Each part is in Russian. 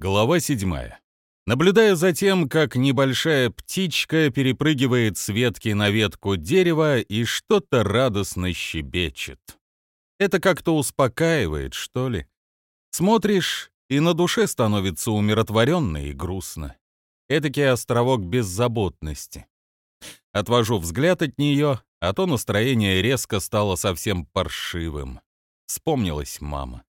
Глава 7. Наблюдая за тем, как небольшая птичка перепрыгивает с ветки на ветку дерева и что-то радостно щебечет. Это как-то успокаивает, что ли. Смотришь, и на душе становится умиротворенно и грустно. Этакий островок беззаботности. Отвожу взгляд от нее, а то настроение резко стало совсем паршивым. Вспомнилась мама.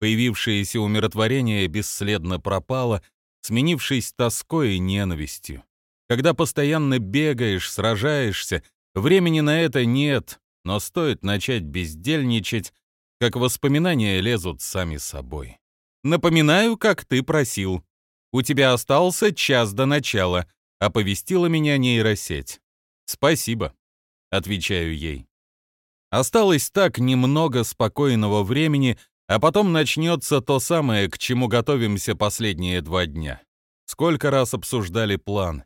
Появившееся умиротворение бесследно пропало, сменившись тоской и ненавистью. Когда постоянно бегаешь, сражаешься, времени на это нет, но стоит начать бездельничать, как воспоминания лезут сами собой. «Напоминаю, как ты просил. У тебя остался час до начала», — оповестила меня нейросеть. «Спасибо», — отвечаю ей. Осталось так немного спокойного времени, а потом начнется то самое, к чему готовимся последние два дня. Сколько раз обсуждали план?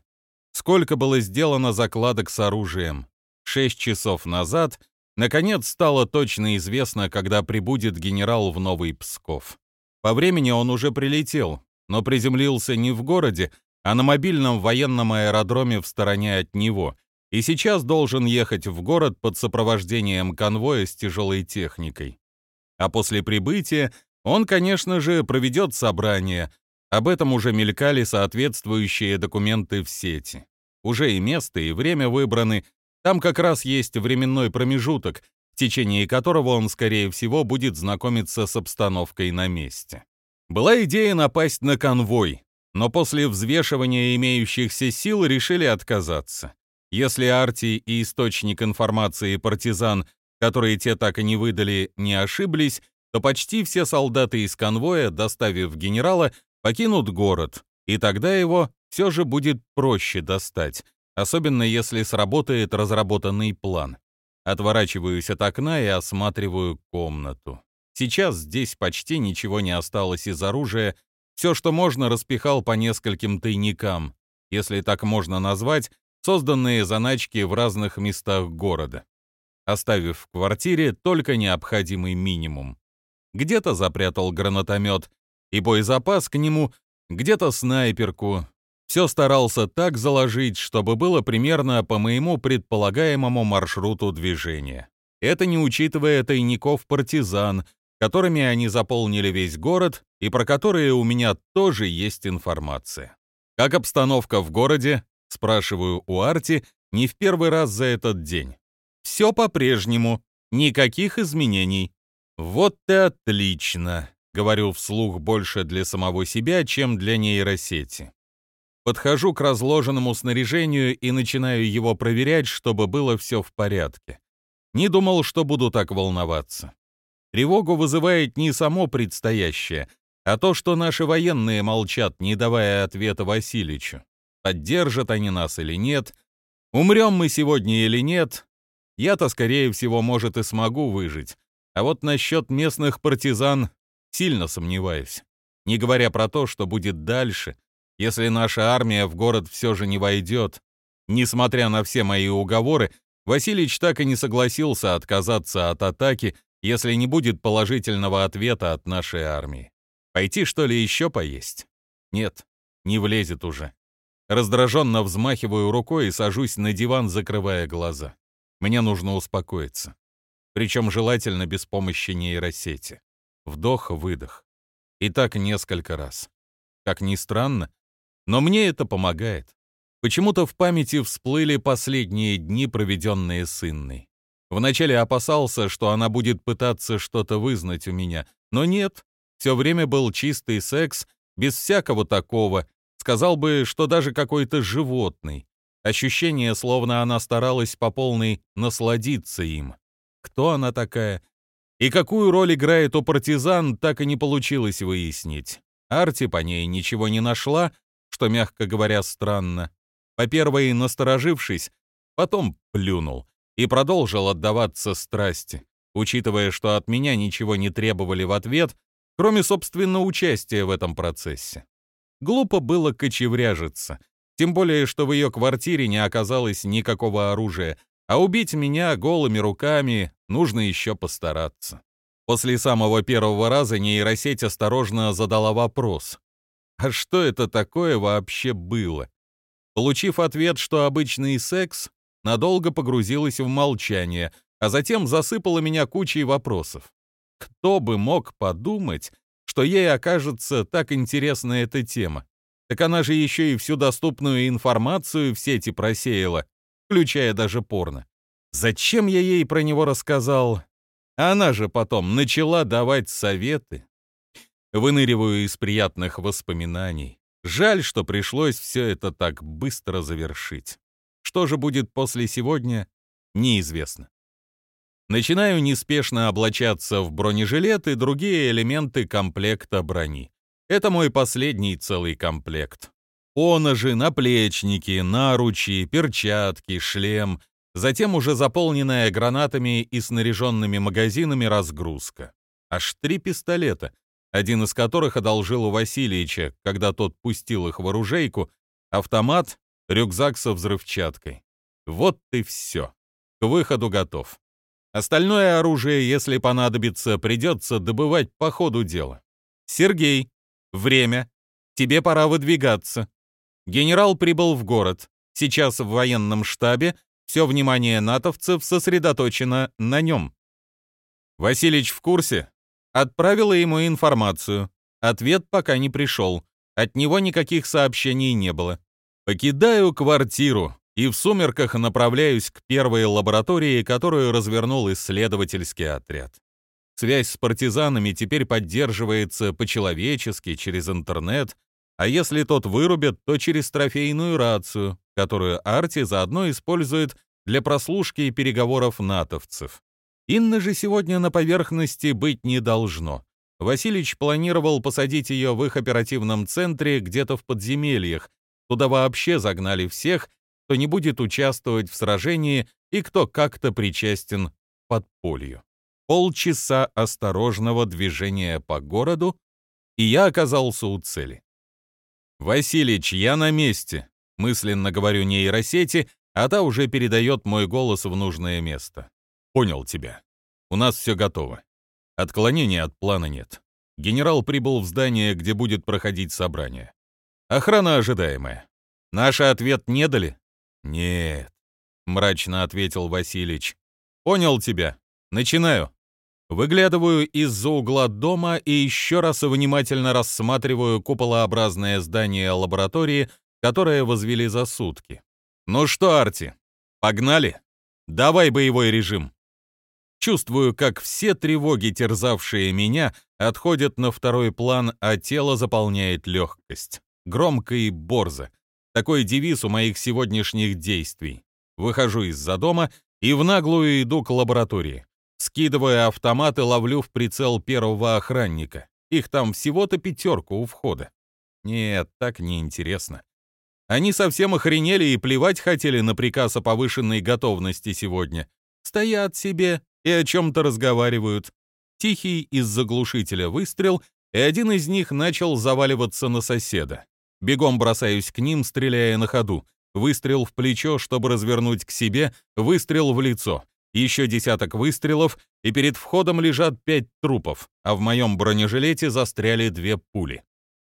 Сколько было сделано закладок с оружием? Шесть часов назад, наконец, стало точно известно, когда прибудет генерал в Новый Псков. По времени он уже прилетел, но приземлился не в городе, а на мобильном военном аэродроме в стороне от него, и сейчас должен ехать в город под сопровождением конвоя с тяжелой техникой. А после прибытия он, конечно же, проведет собрание. Об этом уже мелькали соответствующие документы в сети. Уже и место, и время выбраны. Там как раз есть временной промежуток, в течение которого он, скорее всего, будет знакомиться с обстановкой на месте. Была идея напасть на конвой, но после взвешивания имеющихся сил решили отказаться. Если Арти и источник информации партизан которые те так и не выдали, не ошиблись, то почти все солдаты из конвоя, доставив генерала, покинут город, и тогда его все же будет проще достать, особенно если сработает разработанный план. Отворачиваюсь от окна и осматриваю комнату. Сейчас здесь почти ничего не осталось из оружия, все, что можно, распихал по нескольким тайникам, если так можно назвать, созданные заначки в разных местах города оставив в квартире только необходимый минимум. Где-то запрятал гранатомет и боезапас к нему, где-то снайперку. Все старался так заложить, чтобы было примерно по моему предполагаемому маршруту движения. Это не учитывая тайников партизан, которыми они заполнили весь город и про которые у меня тоже есть информация. Как обстановка в городе? Спрашиваю у Арти не в первый раз за этот день. Все по-прежнему, никаких изменений. Вот и отлично, говорю вслух больше для самого себя, чем для нейросети. Подхожу к разложенному снаряжению и начинаю его проверять, чтобы было все в порядке. Не думал, что буду так волноваться. Тревогу вызывает не само предстоящее, а то, что наши военные молчат, не давая ответа Васильичу. Поддержат они нас или нет, умрем мы сегодня или нет, я-то, скорее всего, может, и смогу выжить. А вот насчет местных партизан сильно сомневаюсь. Не говоря про то, что будет дальше, если наша армия в город все же не войдет. Несмотря на все мои уговоры, Васильич так и не согласился отказаться от атаки, если не будет положительного ответа от нашей армии. Пойти, что ли, еще поесть? Нет, не влезет уже. Раздраженно взмахиваю рукой и сажусь на диван, закрывая глаза. Мне нужно успокоиться. Причем желательно без помощи нейросети. Вдох-выдох. И так несколько раз. Как ни странно, но мне это помогает. Почему-то в памяти всплыли последние дни, проведенные с Инной. Вначале опасался, что она будет пытаться что-то вызнать у меня, но нет. Все время был чистый секс, без всякого такого. Сказал бы, что даже какой-то животный. Ощущение, словно она старалась по полной насладиться им. Кто она такая? И какую роль играет у партизан, так и не получилось выяснить. Арти по ней ничего не нашла, что, мягко говоря, странно. По первой насторожившись, потом плюнул и продолжил отдаваться страсти, учитывая, что от меня ничего не требовали в ответ, кроме, собственно, участия в этом процессе. Глупо было кочевряжиться — тем более, что в ее квартире не оказалось никакого оружия, а убить меня голыми руками нужно еще постараться. После самого первого раза нейросеть осторожно задала вопрос. А что это такое вообще было? Получив ответ, что обычный секс, надолго погрузилась в молчание, а затем засыпала меня кучей вопросов. Кто бы мог подумать, что ей окажется так интересна эта тема? Так она же еще и всю доступную информацию в сети просеяла, включая даже порно. Зачем я ей про него рассказал? Она же потом начала давать советы. Выныриваю из приятных воспоминаний. Жаль, что пришлось все это так быстро завершить. Что же будет после сегодня, неизвестно. Начинаю неспешно облачаться в бронежилет и другие элементы комплекта брони. Это мой последний целый комплект. Поножи, наплечники, наручи, перчатки, шлем, затем уже заполненная гранатами и снаряженными магазинами разгрузка. Аж три пистолета, один из которых одолжил у Васильевича, когда тот пустил их в оружейку, автомат, рюкзак со взрывчаткой. Вот и все. К выходу готов. Остальное оружие, если понадобится, придется добывать по ходу дела. Сергей, время. Тебе пора выдвигаться. Генерал прибыл в город. Сейчас в военном штабе все внимание натовцев сосредоточено на нем. Василич в курсе? Отправила ему информацию. Ответ пока не пришел. От него никаких сообщений не было. Покидаю квартиру и в сумерках направляюсь к первой лаборатории, которую развернул исследовательский отряд. Связь с партизанами теперь поддерживается по-человечески, через интернет, а если тот вырубят, то через трофейную рацию, которую Арти заодно использует для прослушки и переговоров натовцев. Инны же сегодня на поверхности быть не должно. Василич планировал посадить ее в их оперативном центре где-то в подземельях. Туда вообще загнали всех, кто не будет участвовать в сражении и кто как-то причастен подполью. Полчаса осторожного движения по городу, и я оказался у цели. «Василич, я на месте», — мысленно говорю нейросети, а та уже передает мой голос в нужное место. «Понял тебя. У нас все готово. Отклонения от плана нет. Генерал прибыл в здание, где будет проходить собрание. Охрана ожидаемая. Наш ответ не дали? «Нет», — мрачно ответил Василич. «Понял тебя. Начинаю». Выглядываю из-за угла дома и еще раз внимательно рассматриваю куполообразное здание лаборатории, которое возвели за сутки. «Ну что, Арти, погнали? Давай боевой режим». Чувствую, как все тревоги, терзавшие меня, отходят на второй план, а тело заполняет легкость. Громко и борзо. Такой девиз у моих сегодняшних действий. Выхожу из-за дома и в наглую иду к лаборатории. Скидывая автомат и ловлю в прицел первого охранника. Их там всего-то пятерку у входа. Нет, так неинтересно. Они совсем охренели и плевать хотели на приказ о повышенной готовности сегодня. Стоят себе и о чем-то разговаривают. Тихий из заглушителя выстрел, и один из них начал заваливаться на соседа. Бегом бросаюсь к ним, стреляя на ходу. Выстрел в плечо, чтобы развернуть к себе, выстрел в лицо. Еще десяток выстрелов, и перед входом лежат пять трупов, а в моем бронежилете застряли две пули.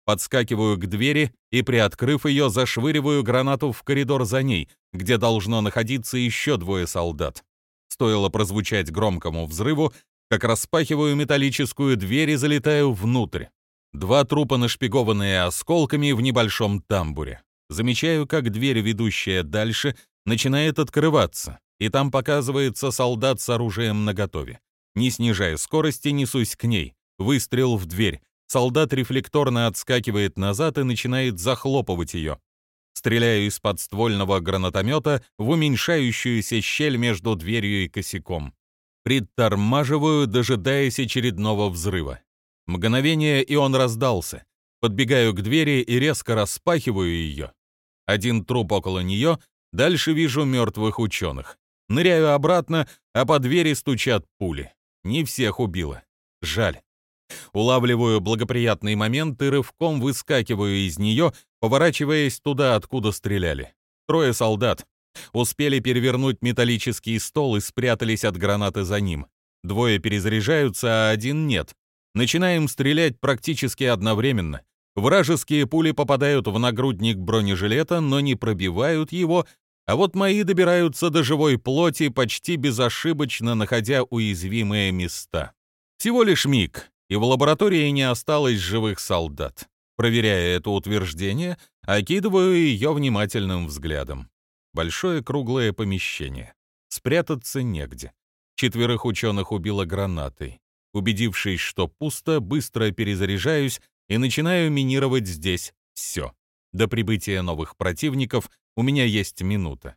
Подскакиваю к двери и, приоткрыв ее, зашвыриваю гранату в коридор за ней, где должно находиться еще двое солдат. Стоило прозвучать громкому взрыву, как распахиваю металлическую дверь и залетаю внутрь. Два трупа, нашпигованные осколками в небольшом тамбуре. Замечаю, как дверь, ведущая дальше, начинает открываться, и там показывается солдат с оружием наготове. Не снижая скорости, несусь к ней. Выстрел в дверь. Солдат рефлекторно отскакивает назад и начинает захлопывать ее. Стреляю из подствольного гранатомета в уменьшающуюся щель между дверью и косяком. Притормаживаю, дожидаясь очередного взрыва. Мгновение, и он раздался. Подбегаю к двери и резко распахиваю ее. Один труп около нее, дальше вижу мертвых ученых. Ныряю обратно, а по двери стучат пули. Не всех убило. Жаль. Улавливаю благоприятный момент и рывком выскакиваю из нее, поворачиваясь туда, откуда стреляли. Трое солдат. Успели перевернуть металлический стол и спрятались от гранаты за ним. Двое перезаряжаются, а один нет. Начинаем стрелять практически одновременно. Вражеские пули попадают в нагрудник бронежилета, но не пробивают его, а вот мои добираются до живой плоти почти безошибочно, находя уязвимые места. Всего лишь миг, и в лаборатории не осталось живых солдат. Проверяя это утверждение, окидываю ее внимательным взглядом. Большое круглое помещение. Спрятаться негде. Четверых ученых убило гранатой. Убедившись, что пусто, быстро перезаряжаюсь и начинаю минировать здесь все. До прибытия новых противников у меня есть минута.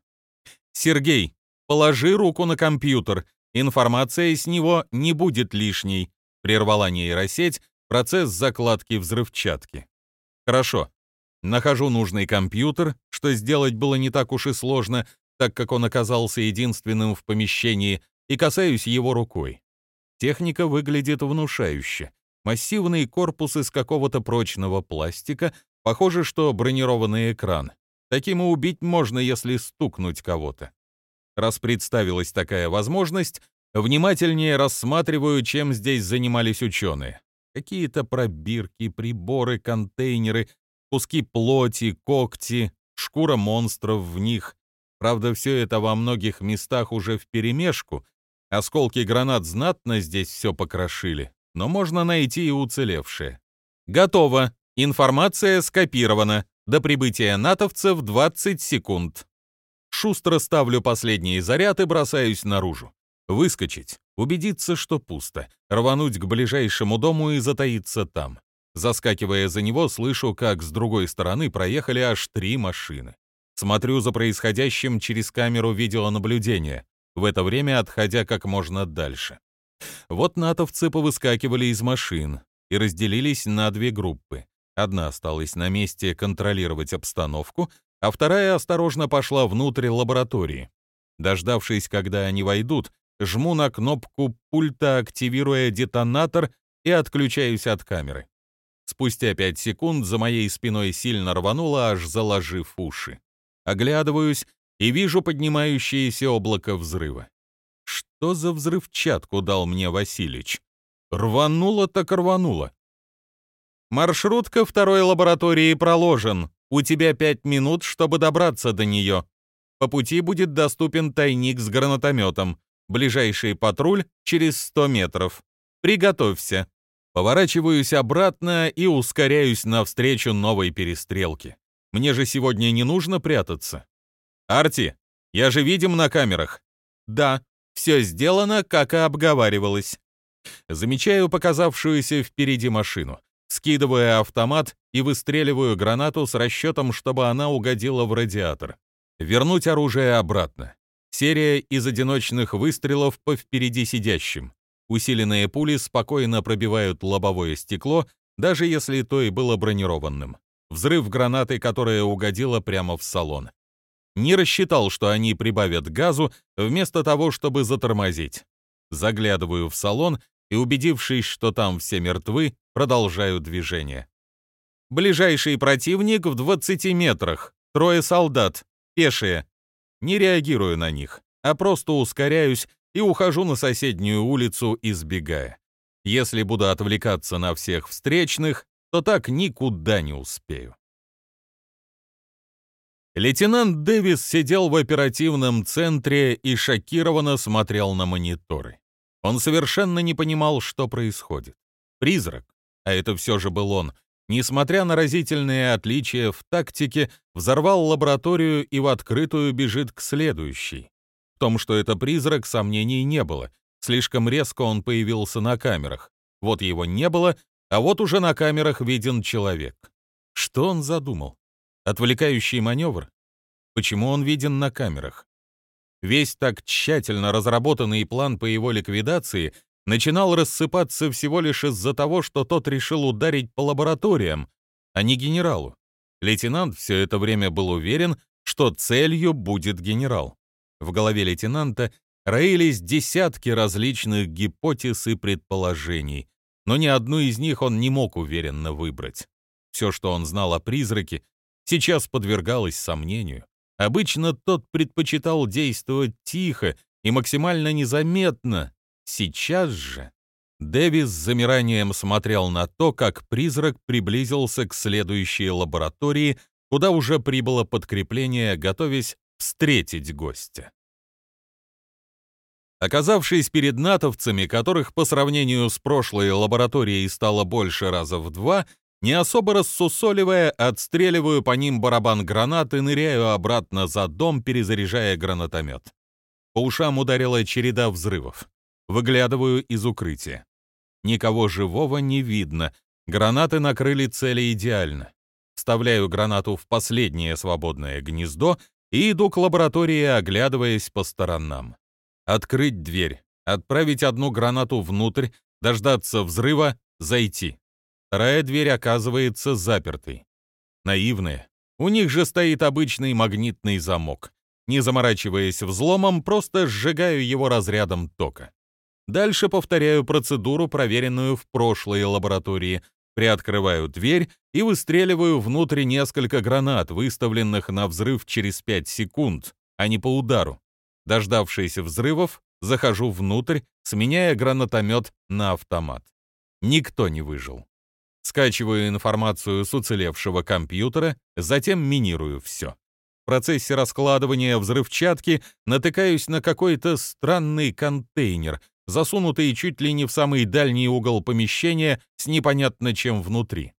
«Сергей, положи руку на компьютер. Информация с него не будет лишней», — прервала нейросеть процесс закладки взрывчатки. «Хорошо. Нахожу нужный компьютер, что сделать было не так уж и сложно, так как он оказался единственным в помещении, и касаюсь его рукой. Техника выглядит внушающе. Массивный корпус из какого-то прочного пластика, похоже, что бронированный экран. Таким и убить можно, если стукнуть кого-то. Раз представилась такая возможность, внимательнее рассматриваю, чем здесь занимались ученые. Какие-то пробирки, приборы, контейнеры, куски плоти, когти, шкура монстров в них. Правда, все это во многих местах уже вперемешку. Осколки гранат знатно здесь все покрошили, но можно найти и уцелевшие. Готово. Информация скопирована. До прибытия натовцев 20 секунд. Шустро ставлю последний заряд и бросаюсь наружу. Выскочить, убедиться, что пусто, рвануть к ближайшему дому и затаиться там. Заскакивая за него, слышу, как с другой стороны проехали аж три машины. Смотрю за происходящим через камеру видеонаблюдения, в это время отходя как можно дальше. Вот натовцы повыскакивали из машин и разделились на две группы. Одна осталась на месте контролировать обстановку, а вторая осторожно пошла внутрь лаборатории. Дождавшись, когда они войдут, жму на кнопку пульта, активируя детонатор и отключаюсь от камеры. Спустя пять секунд за моей спиной сильно рвануло, аж заложив уши. Оглядываюсь и вижу поднимающееся облако взрыва. Что за взрывчатку дал мне Василич? Рвануло так рвануло. Маршрут ко второй лаборатории проложен. У тебя пять минут, чтобы добраться до нее. По пути будет доступен тайник с гранатометом. Ближайший патруль через 100 метров. Приготовься. Поворачиваюсь обратно и ускоряюсь навстречу новой перестрелке. Мне же сегодня не нужно прятаться. Арти, я же видим на камерах. Да, все сделано, как и обговаривалось. Замечаю показавшуюся впереди машину скидывая автомат и выстреливаю гранату с расчетом, чтобы она угодила в радиатор. Вернуть оружие обратно. Серия из одиночных выстрелов по впереди сидящим. Усиленные пули спокойно пробивают лобовое стекло, даже если то и было бронированным. Взрыв гранаты, которая угодила прямо в салон. Не рассчитал, что они прибавят газу, вместо того, чтобы затормозить. Заглядываю в салон и, убедившись, что там все мертвы, продолжаю движение. Ближайший противник в 20 метрах. Трое солдат, пешие. Не реагирую на них, а просто ускоряюсь и ухожу на соседнюю улицу, избегая. Если буду отвлекаться на всех встречных, то так никуда не успею. Лейтенант Дэвис сидел в оперативном центре и шокированно смотрел на мониторы. Он совершенно не понимал, что происходит. Призрак, а это все же был он, несмотря на разительные отличия в тактике, взорвал лабораторию и в открытую бежит к следующей. В том, что это призрак, сомнений не было. Слишком резко он появился на камерах. Вот его не было, а вот уже на камерах виден человек. Что он задумал? Отвлекающий маневр? Почему он виден на камерах? Весь так тщательно разработанный план по его ликвидации начинал рассыпаться всего лишь из-за того, что тот решил ударить по лабораториям, а не генералу. Лейтенант все это время был уверен, что целью будет генерал. В голове лейтенанта роились десятки различных гипотез и предположений, но ни одну из них он не мог уверенно выбрать. Все, что он знал о призраке, сейчас подвергалось сомнению. Обычно тот предпочитал действовать тихо и максимально незаметно. Сейчас же Дэви с замиранием смотрел на то, как призрак приблизился к следующей лаборатории, куда уже прибыло подкрепление, готовясь встретить гостя. Оказавшись перед натовцами, которых по сравнению с прошлой лабораторией стало больше раза в два, не особо рассусоливая, отстреливаю по ним барабан гранат и ныряю обратно за дом, перезаряжая гранатомет. По ушам ударила череда взрывов. Выглядываю из укрытия. Никого живого не видно. Гранаты накрыли цели идеально. Вставляю гранату в последнее свободное гнездо и иду к лаборатории, оглядываясь по сторонам. Открыть дверь, отправить одну гранату внутрь, дождаться взрыва, зайти. Вторая дверь оказывается запертой. Наивные. У них же стоит обычный магнитный замок. Не заморачиваясь взломом, просто сжигаю его разрядом тока. Дальше повторяю процедуру, проверенную в прошлой лаборатории. Приоткрываю дверь и выстреливаю внутрь несколько гранат, выставленных на взрыв через 5 секунд, а не по удару. Дождавшись взрывов, захожу внутрь, сменяя гранатомет на автомат. Никто не выжил. Скачиваю информацию с уцелевшего компьютера, затем минирую все. В процессе раскладывания взрывчатки натыкаюсь на какой-то странный контейнер, засунутый чуть ли не в самый дальний угол помещения с непонятно чем внутри.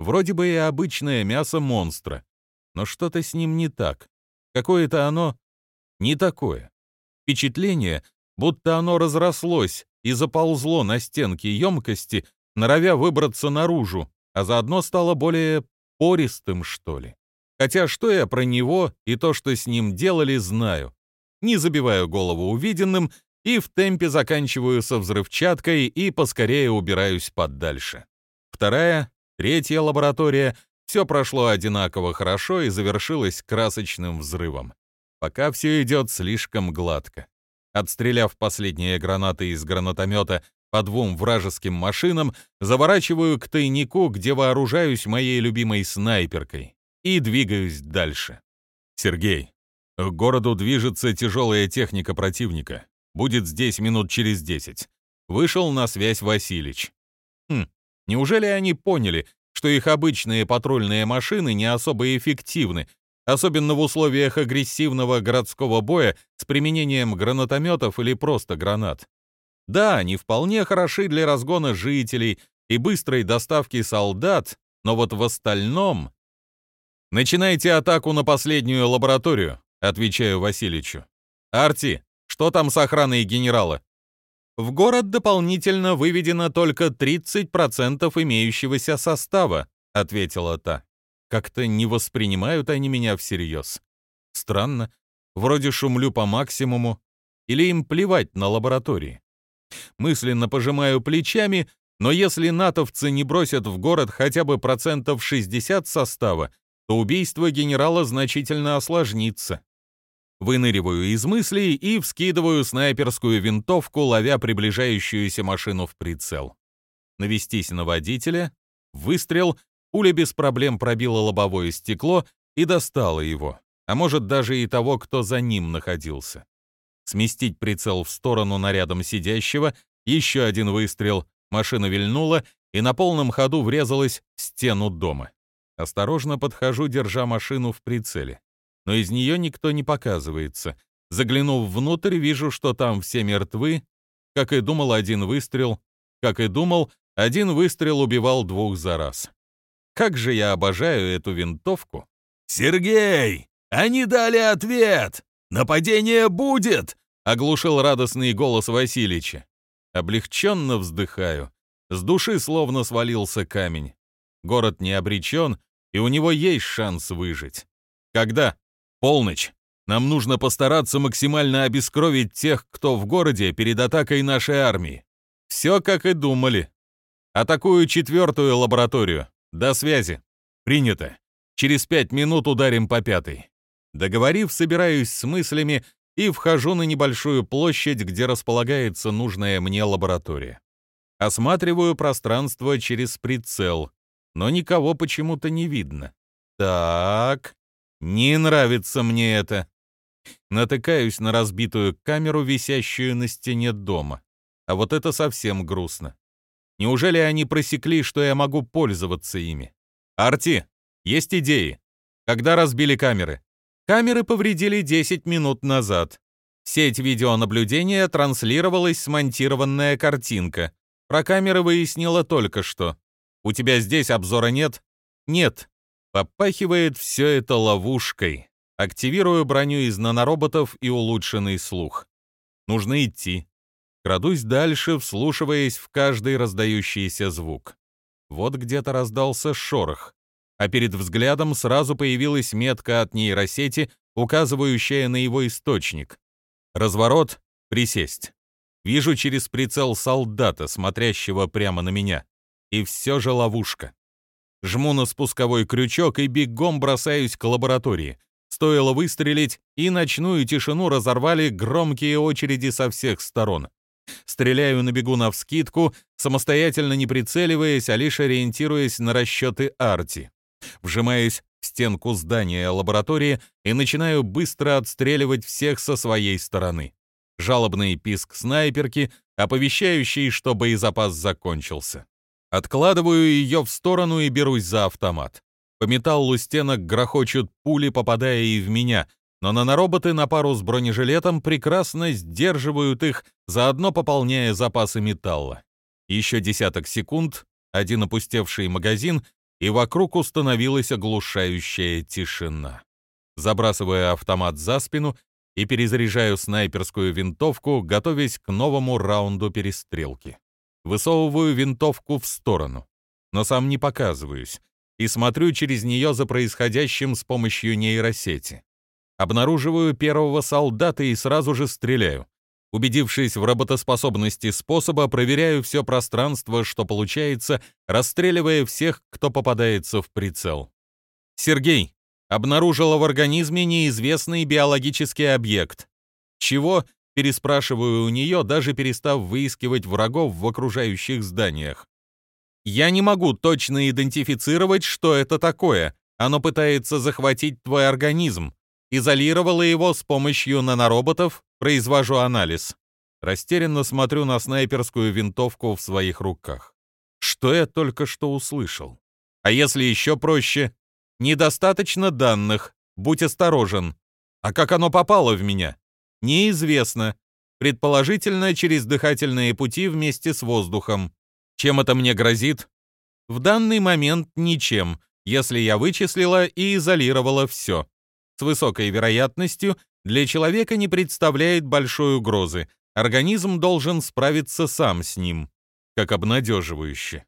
Вроде бы и обычное мясо монстра, но что-то с ним не так. Какое-то оно не такое. Впечатление, будто оно разрослось и заползло на стенки емкости, норовя выбраться наружу, а заодно стало более пористым, что ли. Хотя что я про него и то, что с ним делали, знаю. Не забиваю голову увиденным и в темпе заканчиваю со взрывчаткой и поскорее убираюсь подальше. Вторая, третья лаборатория — все прошло одинаково хорошо и завершилось красочным взрывом. Пока все идет слишком гладко. Отстреляв последние гранаты из гранатомета по двум вражеским машинам, заворачиваю к тайнику, где вооружаюсь моей любимой снайперкой, и двигаюсь дальше. Сергей, к городу движется тяжелая техника противника. Будет здесь минут через десять. Вышел на связь Василич. Хм, неужели они поняли, что их обычные патрульные машины не особо эффективны, особенно в условиях агрессивного городского боя с применением гранатометов или просто гранат. Да, они вполне хороши для разгона жителей и быстрой доставки солдат, но вот в остальном... «Начинайте атаку на последнюю лабораторию», — отвечаю Васильичу. «Арти, что там с охраной генерала?» В город дополнительно выведено только 30% имеющегося состава, ответила та. Как-то не воспринимают они меня всерьез. Странно. Вроде шумлю по максимуму. Или им плевать на лаборатории. Мысленно пожимаю плечами, но если натовцы не бросят в город хотя бы процентов 60 состава, то убийство генерала значительно осложнится. Выныриваю из мыслей и вскидываю снайперскую винтовку, ловя приближающуюся машину в прицел. Навестись на водителя, выстрел, Пуля без проблем пробила лобовое стекло и достала его, а может даже и того, кто за ним находился. Сместить прицел в сторону нарядом сидящего, еще один выстрел, машина вильнула и на полном ходу врезалась в стену дома. Осторожно подхожу, держа машину в прицеле. Но из нее никто не показывается. Заглянув внутрь, вижу, что там все мертвы. Как и думал, один выстрел. Как и думал, один выстрел убивал двух за раз. Как же я обожаю эту винтовку. «Сергей, они дали ответ! Нападение будет!» — оглушил радостный голос Васильича. Облегченно вздыхаю. С души словно свалился камень. Город не обречен, и у него есть шанс выжить. Когда? Полночь. Нам нужно постараться максимально обескровить тех, кто в городе перед атакой нашей армии. Все как и думали. Атакую четвертую лабораторию. «До связи. Принято. Через пять минут ударим по пятой». Договорив, собираюсь с мыслями и вхожу на небольшую площадь, где располагается нужная мне лаборатория. Осматриваю пространство через прицел, но никого почему-то не видно. Так, не нравится мне это. Натыкаюсь на разбитую камеру, висящую на стене дома. А вот это совсем грустно. Неужели они просекли, что я могу пользоваться ими? Арти, есть идеи? Когда разбили камеры? Камеры повредили 10 минут назад. Сеть видеонаблюдения транслировалась смонтированная картинка. Про камеры выяснила только что. У тебя здесь обзора нет? Нет. Попахивает все это ловушкой. Активирую броню из нанороботов и улучшенный слух. Нужно идти. Крадусь дальше, вслушиваясь в каждый раздающийся звук. Вот где-то раздался шорох, а перед взглядом сразу появилась метка от нейросети, указывающая на его источник. Разворот, присесть. Вижу через прицел солдата, смотрящего прямо на меня. И все же ловушка. Жму на спусковой крючок и бегом бросаюсь к лаборатории. Стоило выстрелить, и ночную тишину разорвали громкие очереди со всех сторон. Стреляю на бегу навскидку, самостоятельно не прицеливаясь, а лишь ориентируясь на расчеты Арти. Вжимаюсь в стенку здания лаборатории и начинаю быстро отстреливать всех со своей стороны. Жалобный писк снайперки, оповещающий, что боезапас закончился. Откладываю ее в сторону и берусь за автомат. По металлу стенок грохочут пули, попадая и в меня, но нанороботы на пару с бронежилетом прекрасно сдерживают их, заодно пополняя запасы металла. Еще десяток секунд, один опустевший магазин, и вокруг установилась оглушающая тишина. Забрасывая автомат за спину и перезаряжаю снайперскую винтовку, готовясь к новому раунду перестрелки. Высовываю винтовку в сторону, но сам не показываюсь, и смотрю через нее за происходящим с помощью нейросети. Обнаруживаю первого солдата и сразу же стреляю. Убедившись в работоспособности способа, проверяю все пространство, что получается, расстреливая всех, кто попадается в прицел. Сергей обнаружила в организме неизвестный биологический объект. Чего? Переспрашиваю у нее, даже перестав выискивать врагов в окружающих зданиях. Я не могу точно идентифицировать, что это такое. Оно пытается захватить твой организм. Изолировала его с помощью нанороботов, произвожу анализ. Растерянно смотрю на снайперскую винтовку в своих руках. Что я только что услышал? А если еще проще? Недостаточно данных, будь осторожен. А как оно попало в меня? Неизвестно. Предположительно, через дыхательные пути вместе с воздухом. Чем это мне грозит? В данный момент ничем, если я вычислила и изолировала все с высокой вероятностью для человека не представляет большой угрозы. Организм должен справиться сам с ним, как обнадеживающе.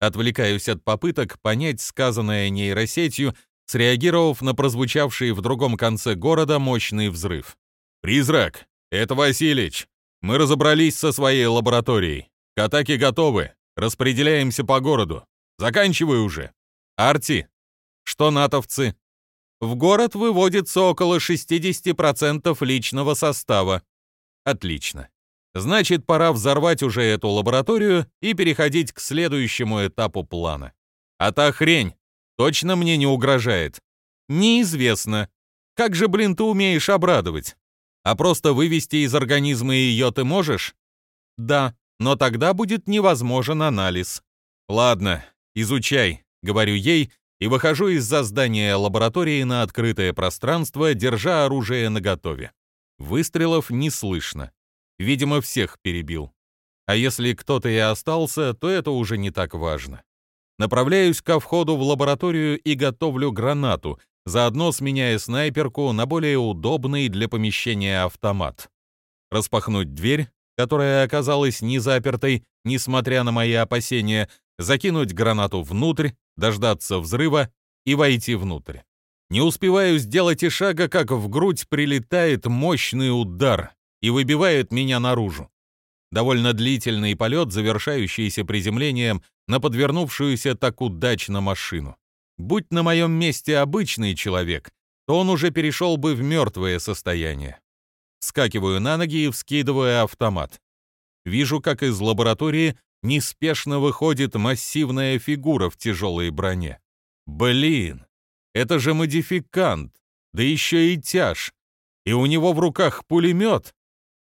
Отвлекаюсь от попыток понять сказанное нейросетью, среагировав на прозвучавший в другом конце города мощный взрыв. «Призрак, это Василич. Мы разобрались со своей лабораторией. К атаке готовы. Распределяемся по городу. Заканчивай уже. Арти, что натовцы? В город выводится около 60% личного состава. Отлично. Значит, пора взорвать уже эту лабораторию и переходить к следующему этапу плана. А та хрень точно мне не угрожает? Неизвестно. Как же, блин, ты умеешь обрадовать? А просто вывести из организма ее ты можешь? Да, но тогда будет невозможен анализ. Ладно, изучай, говорю ей и выхожу из-за здания лаборатории на открытое пространство, держа оружие наготове. Выстрелов не слышно. Видимо, всех перебил. А если кто-то и остался, то это уже не так важно. Направляюсь ко входу в лабораторию и готовлю гранату, заодно сменяя снайперку на более удобный для помещения автомат. Распахнуть дверь, которая оказалась не запертой, несмотря на мои опасения, закинуть гранату внутрь, дождаться взрыва и войти внутрь. Не успеваю сделать и шага, как в грудь прилетает мощный удар и выбивает меня наружу. Довольно длительный полет, завершающийся приземлением на подвернувшуюся так удачно машину. Будь на моем месте обычный человек, то он уже перешел бы в мертвое состояние. Скакиваю на ноги и вскидываю автомат. Вижу, как из лаборатории неспешно выходит массивная фигура в тяжелой броне. Блин, это же модификант, да еще и тяж. И у него в руках пулемет.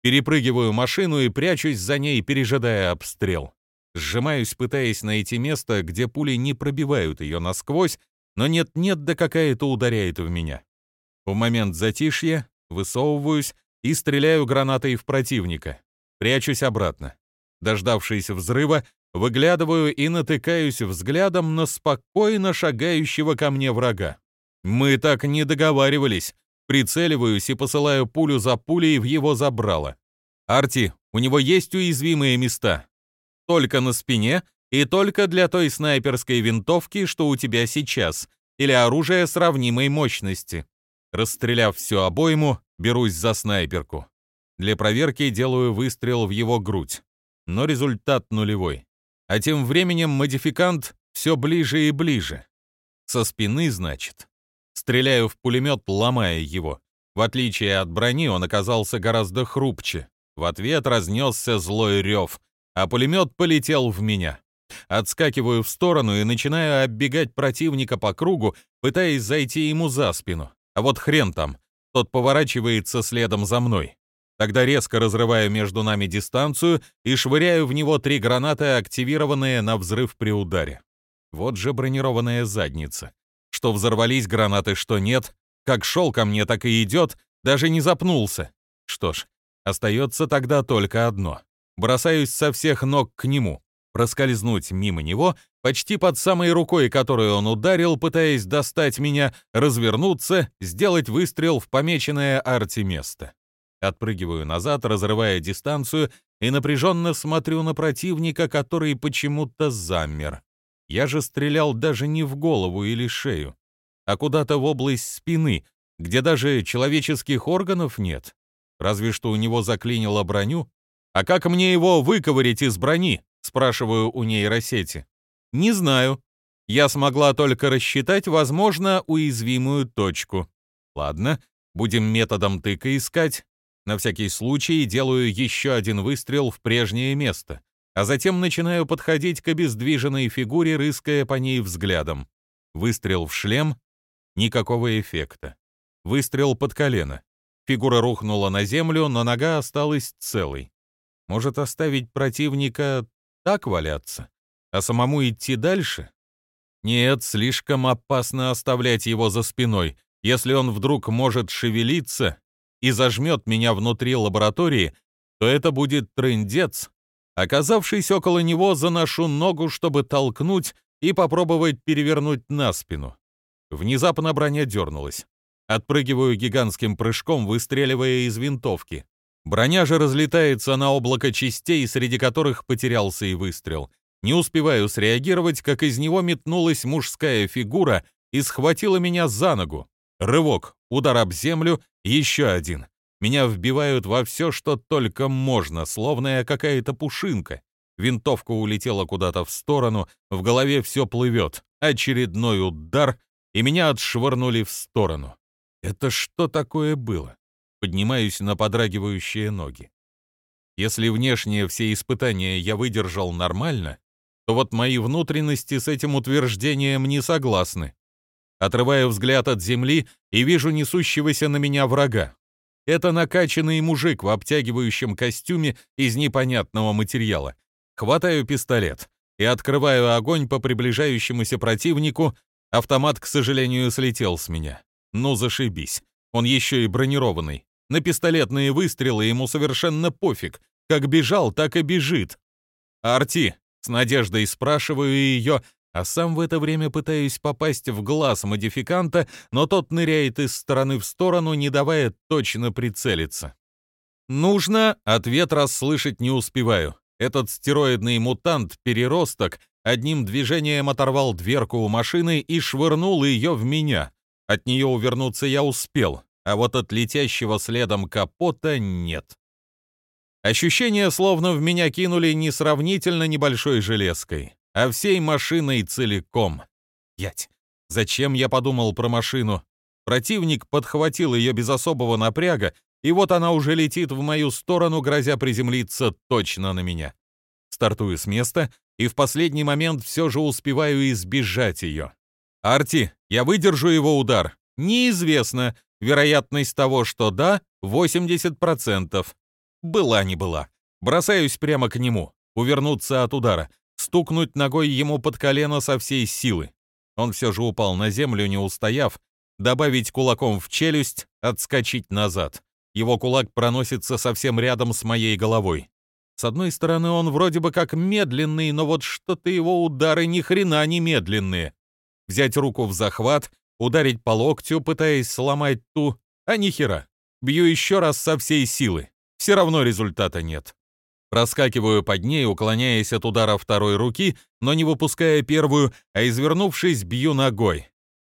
Перепрыгиваю машину и прячусь за ней, пережидая обстрел. Сжимаюсь, пытаясь найти место, где пули не пробивают ее насквозь, но нет-нет, да какая-то ударяет в меня. В момент затишья высовываюсь и стреляю гранатой в противника. Прячусь обратно. Дождавшись взрыва, выглядываю и натыкаюсь взглядом на спокойно шагающего ко мне врага. Мы так не договаривались. Прицеливаюсь и посылаю пулю за пулей в его забрало. Арти, у него есть уязвимые места. Только на спине и только для той снайперской винтовки, что у тебя сейчас, или оружия сравнимой мощности. Расстреляв всю обойму, берусь за снайперку. Для проверки делаю выстрел в его грудь, но результат нулевой. А тем временем модификант все ближе и ближе. Со спины, значит. Стреляю в пулемет, ломая его. В отличие от брони, он оказался гораздо хрупче. В ответ разнесся злой рев, а пулемет полетел в меня. Отскакиваю в сторону и начинаю оббегать противника по кругу, пытаясь зайти ему за спину. А вот хрен там, тот поворачивается следом за мной. Тогда резко разрываю между нами дистанцию и швыряю в него три гранаты, активированные на взрыв при ударе. Вот же бронированная задница. Что взорвались гранаты, что нет. Как шел ко мне, так и идет, даже не запнулся. Что ж, остается тогда только одно. Бросаюсь со всех ног к нему проскользнуть мимо него, почти под самой рукой, которую он ударил, пытаясь достать меня, развернуться, сделать выстрел в помеченное арти место. Отпрыгиваю назад, разрывая дистанцию, и напряженно смотрю на противника, который почему-то замер. Я же стрелял даже не в голову или шею, а куда-то в область спины, где даже человеческих органов нет. Разве что у него заклинило броню. А как мне его выковырить из брони? Спрашиваю у нейросети. Не знаю. Я смогла только рассчитать, возможно, уязвимую точку. Ладно, будем методом тыка искать. На всякий случай делаю еще один выстрел в прежнее место, а затем начинаю подходить к обездвиженной фигуре, рыская по ней взглядом. Выстрел в шлем — никакого эффекта. Выстрел под колено. Фигура рухнула на землю, но нога осталась целой. Может оставить противника так валяться, а самому идти дальше? Нет, слишком опасно оставлять его за спиной. Если он вдруг может шевелиться и зажмет меня внутри лаборатории, то это будет трындец. Оказавшись около него, заношу ногу, чтобы толкнуть и попробовать перевернуть на спину. Внезапно броня дернулась. Отпрыгиваю гигантским прыжком, выстреливая из винтовки. Броня же разлетается на облако частей, среди которых потерялся и выстрел. Не успеваю среагировать, как из него метнулась мужская фигура и схватила меня за ногу. Рывок, удар об землю, еще один. Меня вбивают во все, что только можно, словно я какая-то пушинка. Винтовка улетела куда-то в сторону, в голове все плывет. Очередной удар, и меня отшвырнули в сторону. Это что такое было? поднимаюсь на подрагивающие ноги. Если внешние все испытания я выдержал нормально, то вот мои внутренности с этим утверждением не согласны. Отрываю взгляд от земли и вижу несущегося на меня врага. Это накачанный мужик в обтягивающем костюме из непонятного материала. Хватаю пистолет и открываю огонь по приближающемуся противнику. Автомат, к сожалению, слетел с меня. Ну, зашибись. Он еще и бронированный. На пистолетные выстрелы ему совершенно пофиг. Как бежал, так и бежит. «Арти!» — с надеждой спрашиваю ее, а сам в это время пытаюсь попасть в глаз модификанта, но тот ныряет из стороны в сторону, не давая точно прицелиться. «Нужно!» — ответ расслышать не успеваю. Этот стероидный мутант-переросток одним движением оторвал дверку у машины и швырнул ее в меня. От нее увернуться я успел, а вот от летящего следом капота нет. Ощущение, словно в меня кинули не сравнительно небольшой железкой, а всей машиной целиком. Ять, зачем я подумал про машину? Противник подхватил ее без особого напряга, и вот она уже летит в мою сторону, грозя приземлиться точно на меня. Стартую с места и в последний момент все же успеваю избежать ее. «Арти, я выдержу его удар?» «Неизвестно. Вероятность того, что да, 80%. Была не была. Бросаюсь прямо к нему, увернуться от удара, стукнуть ногой ему под колено со всей силы. Он все же упал на землю, не устояв, добавить кулаком в челюсть, отскочить назад. Его кулак проносится совсем рядом с моей головой. С одной стороны, он вроде бы как медленный, но вот что-то его удары ни хрена не медленные. Взять руку в захват, ударить по локтю, пытаясь сломать ту, а ни хера. Бью еще раз со всей силы. Все равно результата нет. Проскакиваю под ней, уклоняясь от удара второй руки, но не выпуская первую, а извернувшись, бью ногой.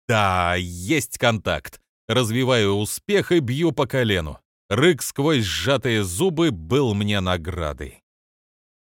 Да, есть контакт. Развиваю успех и бью по колену. Рык сквозь сжатые зубы был мне наградой.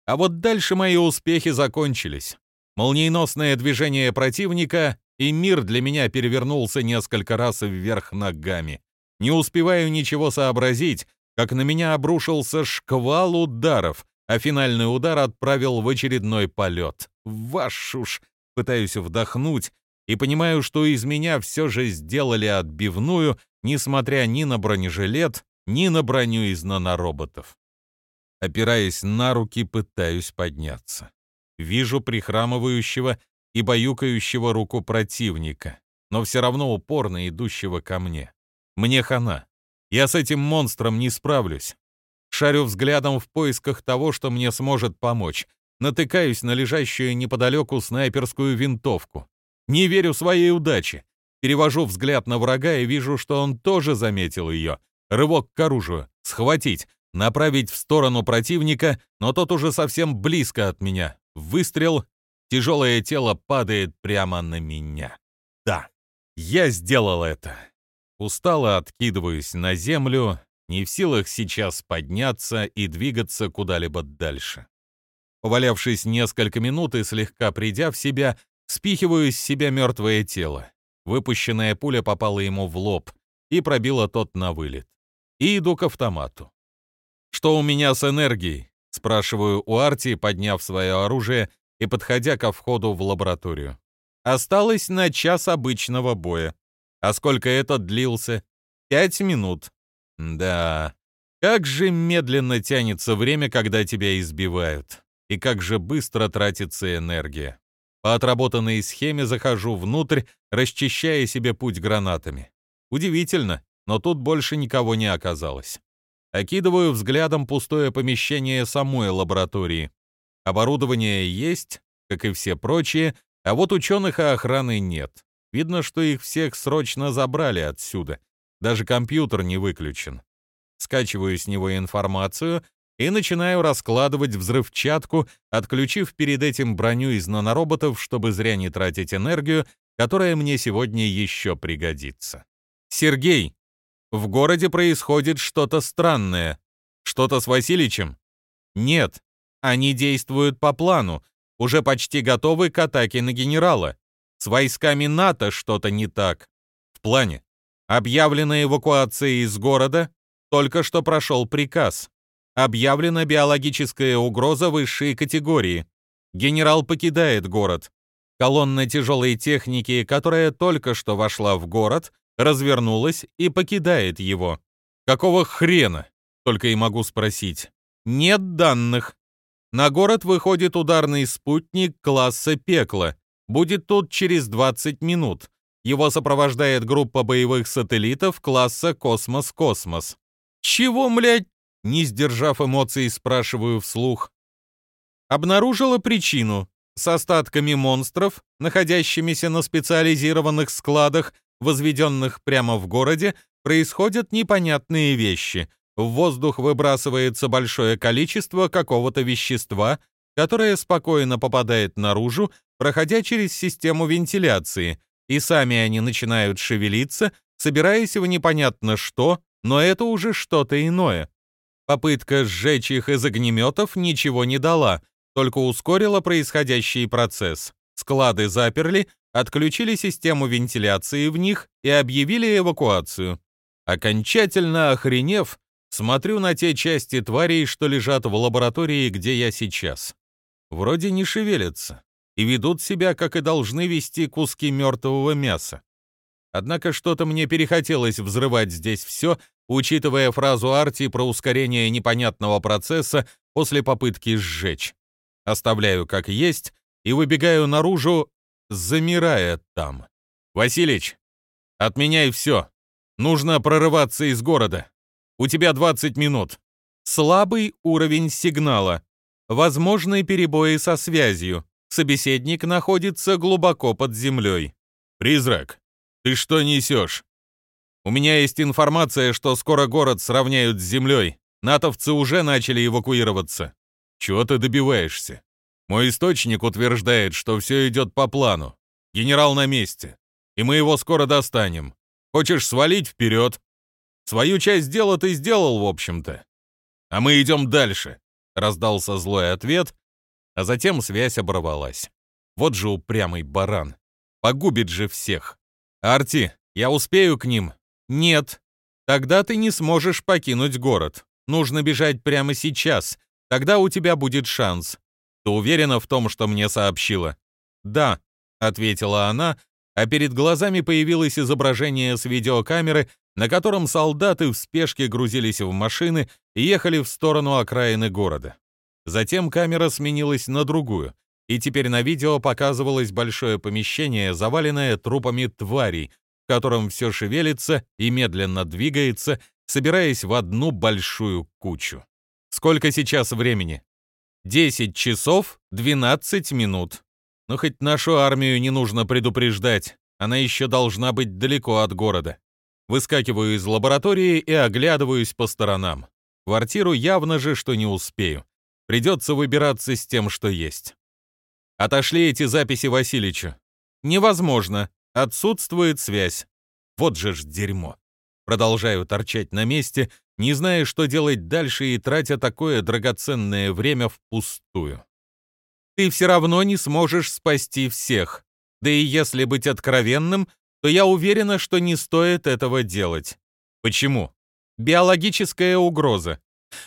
А вот дальше мои успехи закончились. Молниеносное движение противника, и мир для меня перевернулся несколько раз вверх ногами. Не успеваю ничего сообразить, как на меня обрушился шквал ударов, а финальный удар отправил в очередной полет. Вашу ж! Пытаюсь вдохнуть и понимаю, что из меня все же сделали отбивную, несмотря ни на бронежилет, ни на броню из нанороботов. Опираясь на руки, пытаюсь подняться. Вижу прихрамывающего и баюкающего руку противника, но все равно упорно идущего ко мне. Мне хана. Я с этим монстром не справлюсь. Шарю взглядом в поисках того, что мне сможет помочь. Натыкаюсь на лежащую неподалеку снайперскую винтовку. Не верю своей удаче. Перевожу взгляд на врага и вижу, что он тоже заметил ее. Рывок к оружию. Схватить. Направить в сторону противника, но тот уже совсем близко от меня. Выстрел. Тяжелое тело падает прямо на меня. Да, я сделал это. Устало откидываюсь на землю, не в силах сейчас подняться и двигаться куда-либо дальше. Повалявшись несколько минут и слегка придя в себя, спихиваю с себя мертвое тело. Выпущенная пуля попала ему в лоб и пробила тот на вылет. И иду к автомату. «Что у меня с энергией?» — спрашиваю у Арти, подняв свое оружие и подходя ко входу в лабораторию. «Осталось на час обычного боя», а сколько этот длился? Пять минут. Да. Как же медленно тянется время, когда тебя избивают. И как же быстро тратится энергия. По отработанной схеме захожу внутрь, расчищая себе путь гранатами. Удивительно, но тут больше никого не оказалось. Окидываю взглядом пустое помещение самой лаборатории. Оборудование есть, как и все прочие, а вот ученых и охраны нет. Видно, что их всех срочно забрали отсюда. Даже компьютер не выключен. Скачиваю с него информацию и начинаю раскладывать взрывчатку, отключив перед этим броню из нанороботов, чтобы зря не тратить энергию, которая мне сегодня еще пригодится. «Сергей, в городе происходит что-то странное. Что-то с Васильичем?» «Нет, они действуют по плану, уже почти готовы к атаке на генерала. С войсками НАТО что-то не так. В плане. Объявлена эвакуация из города, только что прошел приказ. Объявлена биологическая угроза высшей категории. Генерал покидает город. Колонна тяжелой техники, которая только что вошла в город, развернулась и покидает его. Какого хрена? Только и могу спросить. Нет данных. На город выходит ударный спутник класса «Пекло» будет тут через 20 минут. Его сопровождает группа боевых сателлитов класса «Космос-Космос». «Чего, млядь?» — не сдержав эмоций, спрашиваю вслух. Обнаружила причину. С остатками монстров, находящимися на специализированных складах, возведенных прямо в городе, происходят непонятные вещи. В воздух выбрасывается большое количество какого-то вещества, которое спокойно попадает наружу, проходя через систему вентиляции, и сами они начинают шевелиться, собираясь в непонятно что, но это уже что-то иное. Попытка сжечь их из огнеметов ничего не дала, только ускорила происходящий процесс. Склады заперли, отключили систему вентиляции в них и объявили эвакуацию. Окончательно охренев, смотрю на те части тварей, что лежат в лаборатории, где я сейчас. Вроде не шевелятся и ведут себя, как и должны вести куски мертвого мяса. Однако что-то мне перехотелось взрывать здесь все, учитывая фразу Арти про ускорение непонятного процесса после попытки сжечь. Оставляю как есть и выбегаю наружу, замирая там. «Василич, отменяй все. Нужно прорываться из города. У тебя 20 минут. Слабый уровень сигнала. Возможны перебои со связью. Собеседник находится глубоко под землей. Призрак, ты что несешь? У меня есть информация, что скоро город сравняют с землей. Натовцы уже начали эвакуироваться. Чего ты добиваешься? Мой источник утверждает, что все идет по плану. Генерал на месте. И мы его скоро достанем. Хочешь свалить вперед? Свою часть дела ты сделал, в общем-то. А мы идем дальше. Раздался злой ответ, а затем связь оборвалась. Вот же упрямый баран. Погубит же всех. Арти, я успею к ним? Нет. Тогда ты не сможешь покинуть город. Нужно бежать прямо сейчас. Тогда у тебя будет шанс. Ты уверена в том, что мне сообщила? Да, ответила она, а перед глазами появилось изображение с видеокамеры, на котором солдаты в спешке грузились в машины и ехали в сторону окраины города. Затем камера сменилась на другую, и теперь на видео показывалось большое помещение, заваленное трупами тварей, в котором все шевелится и медленно двигается, собираясь в одну большую кучу. Сколько сейчас времени? 10 часов 12 минут. Но хоть нашу армию не нужно предупреждать, она еще должна быть далеко от города. Выскакиваю из лаборатории и оглядываюсь по сторонам. Квартиру явно же, что не успею. Придется выбираться с тем, что есть. Отошли эти записи Васильичу. Невозможно. Отсутствует связь. Вот же ж дерьмо. Продолжаю торчать на месте, не зная, что делать дальше и тратя такое драгоценное время впустую. Ты все равно не сможешь спасти всех. Да и если быть откровенным, то я уверена, что не стоит этого делать. Почему? Биологическая угроза.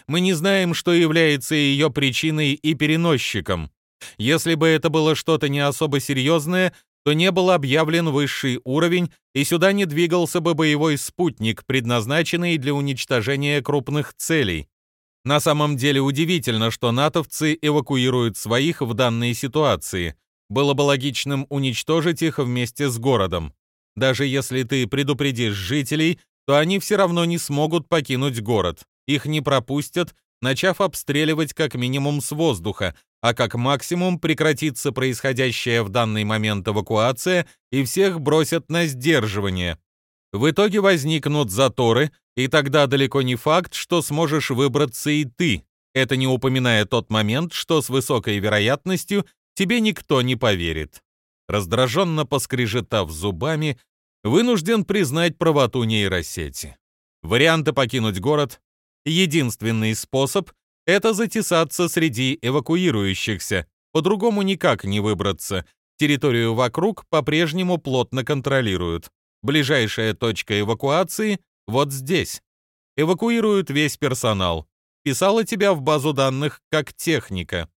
Мы не знаем, что является ее причиной и переносчиком. Если бы это было что-то не особо серьезное, то не был объявлен высший уровень, и сюда не двигался бы боевой спутник, предназначенный для уничтожения крупных целей. На самом деле удивительно, что натовцы эвакуируют своих в данной ситуации. Было бы логичным уничтожить их вместе с городом. Даже если ты предупредишь жителей, то они все равно не смогут покинуть город. Их не пропустят, начав обстреливать как минимум с воздуха, а как максимум прекратится происходящая в данный момент эвакуация и всех бросят на сдерживание. В итоге возникнут заторы, и тогда далеко не факт, что сможешь выбраться и ты. Это не упоминая тот момент, что с высокой вероятностью тебе никто не поверит. Раздраженно поскрежетав зубами, вынужден признать правоту нейросети. Варианты покинуть город Единственный способ — это затесаться среди эвакуирующихся. По-другому никак не выбраться. Территорию вокруг по-прежнему плотно контролируют. Ближайшая точка эвакуации — вот здесь. Эвакуируют весь персонал. Писала тебя в базу данных как техника.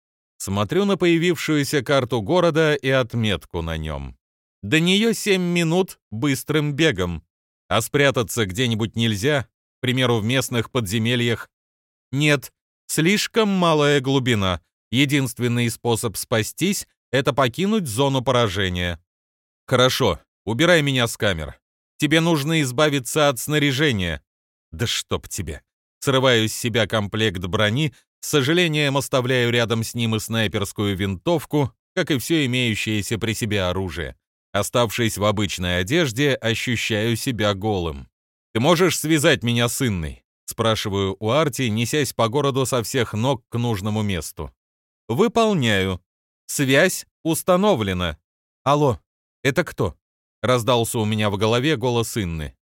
Смотрю на появившуюся карту города и отметку на нем. До нее 7 минут быстрым бегом. А спрятаться где-нибудь нельзя, примеру, в местных подземельях. Нет, слишком малая глубина. Единственный способ спастись — это покинуть зону поражения. Хорошо, убирай меня с камер. Тебе нужно избавиться от снаряжения. Да чтоб тебе. Срываю с себя комплект брони, с сожалением оставляю рядом с ним и снайперскую винтовку, как и все имеющееся при себе оружие. Оставшись в обычной одежде, ощущаю себя голым. «Ты можешь связать меня с Инной?» — спрашиваю у Арти, несясь по городу со всех ног к нужному месту. «Выполняю. Связь установлена. Алло, это кто?» — раздался у меня в голове голос Инны.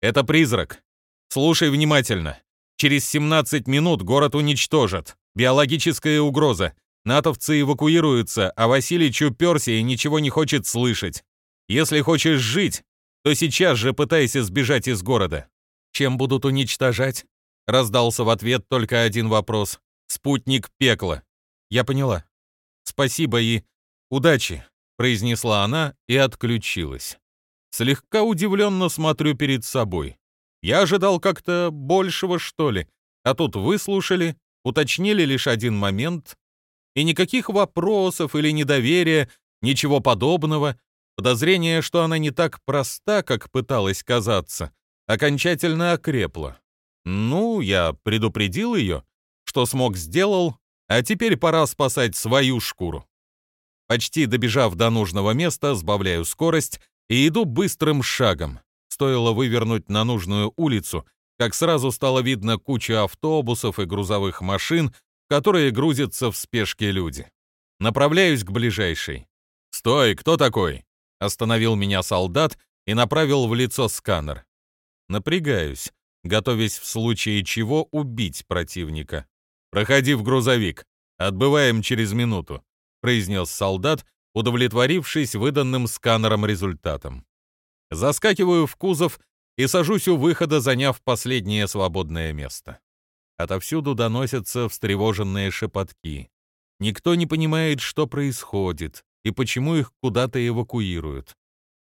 «Это призрак. Слушай внимательно. Через 17 минут город уничтожат. Биологическая угроза. Натовцы эвакуируются, а Василий уперся и ничего не хочет слышать. Если хочешь жить, то сейчас же пытайся сбежать из города. Чем будут уничтожать? Раздался в ответ только один вопрос. Спутник пекла. Я поняла. Спасибо и удачи, произнесла она и отключилась. Слегка удивленно смотрю перед собой. Я ожидал как-то большего, что ли. А тут выслушали, уточнили лишь один момент. И никаких вопросов или недоверия, ничего подобного. Подозрение, что она не так проста, как пыталась казаться, окончательно окрепло. Ну, я предупредил ее, что смог сделал, а теперь пора спасать свою шкуру. Почти добежав до нужного места, сбавляю скорость и иду быстрым шагом. Стоило вывернуть на нужную улицу, как сразу стало видно куча автобусов и грузовых машин, которые грузятся в спешке люди. Направляюсь к ближайшей. «Стой, кто такой?» Остановил меня солдат и направил в лицо сканер. Напрягаюсь, готовясь в случае чего убить противника. «Проходи в грузовик. Отбываем через минуту», — произнес солдат, удовлетворившись выданным сканером результатом. Заскакиваю в кузов и сажусь у выхода, заняв последнее свободное место. Отовсюду доносятся встревоженные шепотки. Никто не понимает, что происходит и почему их куда-то эвакуируют.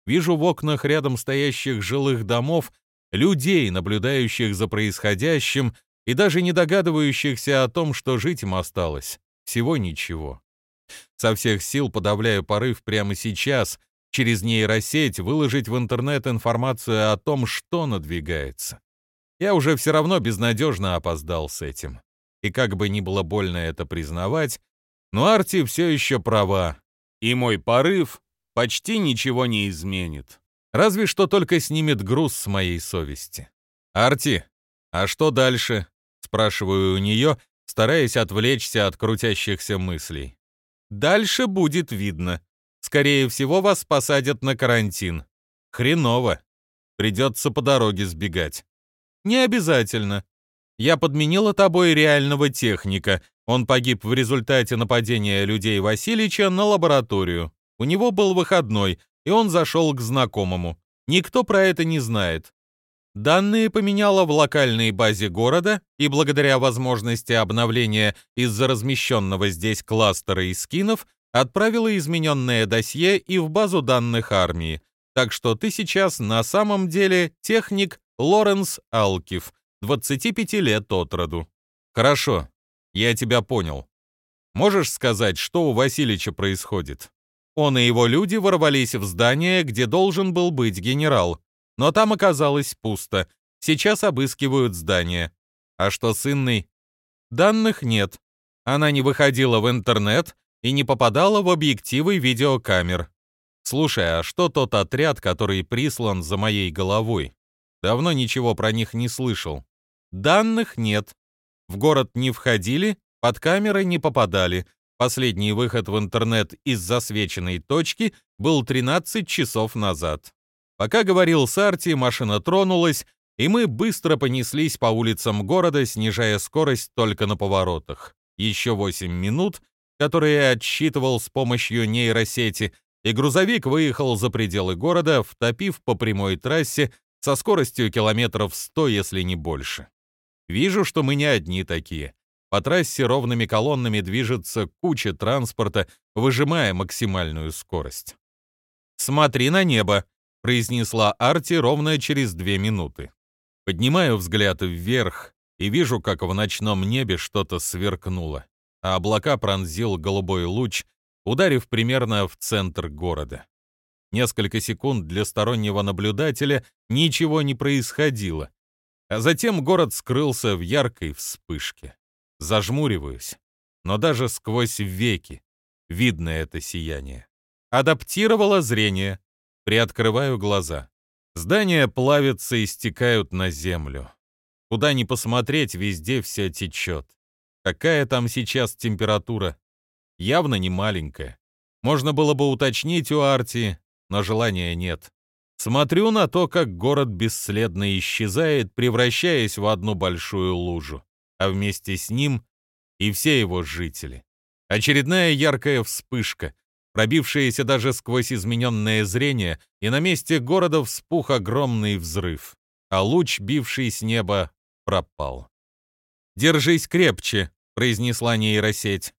Вижу в окнах рядом стоящих жилых домов людей, наблюдающих за происходящим и даже не догадывающихся о том, что жить им осталось. Всего ничего. Со всех сил подавляю порыв прямо сейчас, через нейросеть, выложить в интернет информацию о том, что надвигается. Я уже все равно безнадежно опоздал с этим. И как бы ни было больно это признавать, но Арти все еще права, и мой порыв почти ничего не изменит. Разве что только снимет груз с моей совести. «Арти, а что дальше?» — спрашиваю у нее, стараясь отвлечься от крутящихся мыслей. «Дальше будет видно. Скорее всего, вас посадят на карантин. Хреново. Придется по дороге сбегать. Не обязательно. Я подменила тобой реального техника. Он погиб в результате нападения людей Васильича на лабораторию. У него был выходной, и он зашел к знакомому. Никто про это не знает. Данные поменяла в локальной базе города, и благодаря возможности обновления из-за размещенного здесь кластера и скинов, отправила измененное досье и в базу данных армии. Так что ты сейчас на самом деле техник Лоренс Алкив, 25 лет от роду. Хорошо, я тебя понял. Можешь сказать, что у Васильича происходит? Он и его люди ворвались в здание, где должен был быть генерал, но там оказалось пусто. Сейчас обыскивают здание. А что с Инной? Данных нет. Она не выходила в интернет и не попадала в объективы видеокамер. Слушай, а что тот отряд, который прислан за моей головой? Давно ничего про них не слышал. Данных нет. В город не входили, под камеры не попадали. Последний выход в интернет из засвеченной точки был 13 часов назад. Пока говорил Сарти, машина тронулась, и мы быстро понеслись по улицам города, снижая скорость только на поворотах. Еще 8 минут, которые отсчитывал с помощью нейросети, и грузовик выехал за пределы города, втопив по прямой трассе со скоростью километров 100, если не больше. Вижу, что мы не одни такие. По трассе ровными колоннами движется куча транспорта, выжимая максимальную скорость. «Смотри на небо», — произнесла Арти ровно через две минуты. Поднимаю взгляд вверх и вижу, как в ночном небе что-то сверкнуло, а облака пронзил голубой луч, ударив примерно в центр города. Несколько секунд для стороннего наблюдателя ничего не происходило, а затем город скрылся в яркой вспышке. Зажмуриваюсь, но даже сквозь веки видно это сияние. Адаптировало зрение. Приоткрываю глаза. Здания плавятся и стекают на землю. Куда ни посмотреть, везде все течет. Какая там сейчас температура? Явно не маленькая. Можно было бы уточнить у Арти, но желания нет. Смотрю на то, как город бесследно исчезает, превращаясь в одну большую лужу, а вместе с ним и все его жители. Очередная яркая вспышка, пробившаяся даже сквозь измененное зрение, и на месте города вспух огромный взрыв, а луч, бивший с неба, пропал. «Держись крепче», — произнесла нейросеть.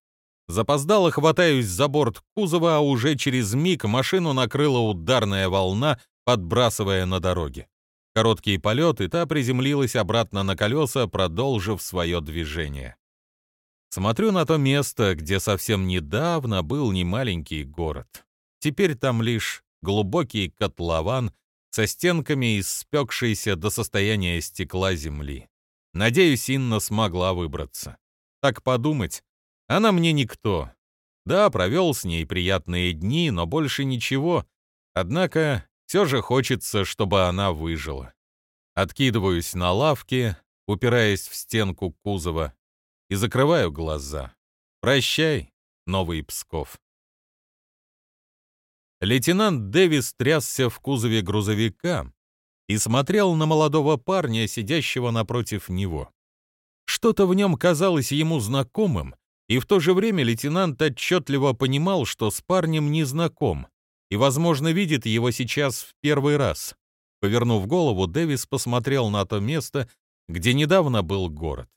Запоздало хватаюсь за борт кузова, а уже через миг машину накрыла ударная волна, подбрасывая на дороге. Короткий полет, и та приземлилась обратно на колеса, продолжив свое движение. Смотрю на то место, где совсем недавно был немаленький город. Теперь там лишь глубокий котлован со стенками из до состояния стекла земли. Надеюсь, Инна смогла выбраться. Так подумать, она мне никто. Да, провел с ней приятные дни, но больше ничего. Однако все же хочется, чтобы она выжила. Откидываюсь на лавке, упираясь в стенку кузова, и закрываю глаза. Прощай, новый Псков. Лейтенант Дэвис трясся в кузове грузовика и смотрел на молодого парня, сидящего напротив него. Что-то в нем казалось ему знакомым, и в то же время лейтенант отчетливо понимал, что с парнем не знаком, и, возможно, видит его сейчас в первый раз. Повернув голову, Дэвис посмотрел на то место, где недавно был город.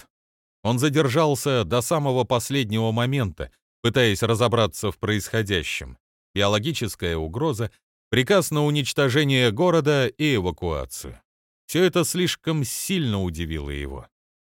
Он задержался до самого последнего момента, пытаясь разобраться в происходящем. Биологическая угроза, приказ на уничтожение города и эвакуацию. Все это слишком сильно удивило его.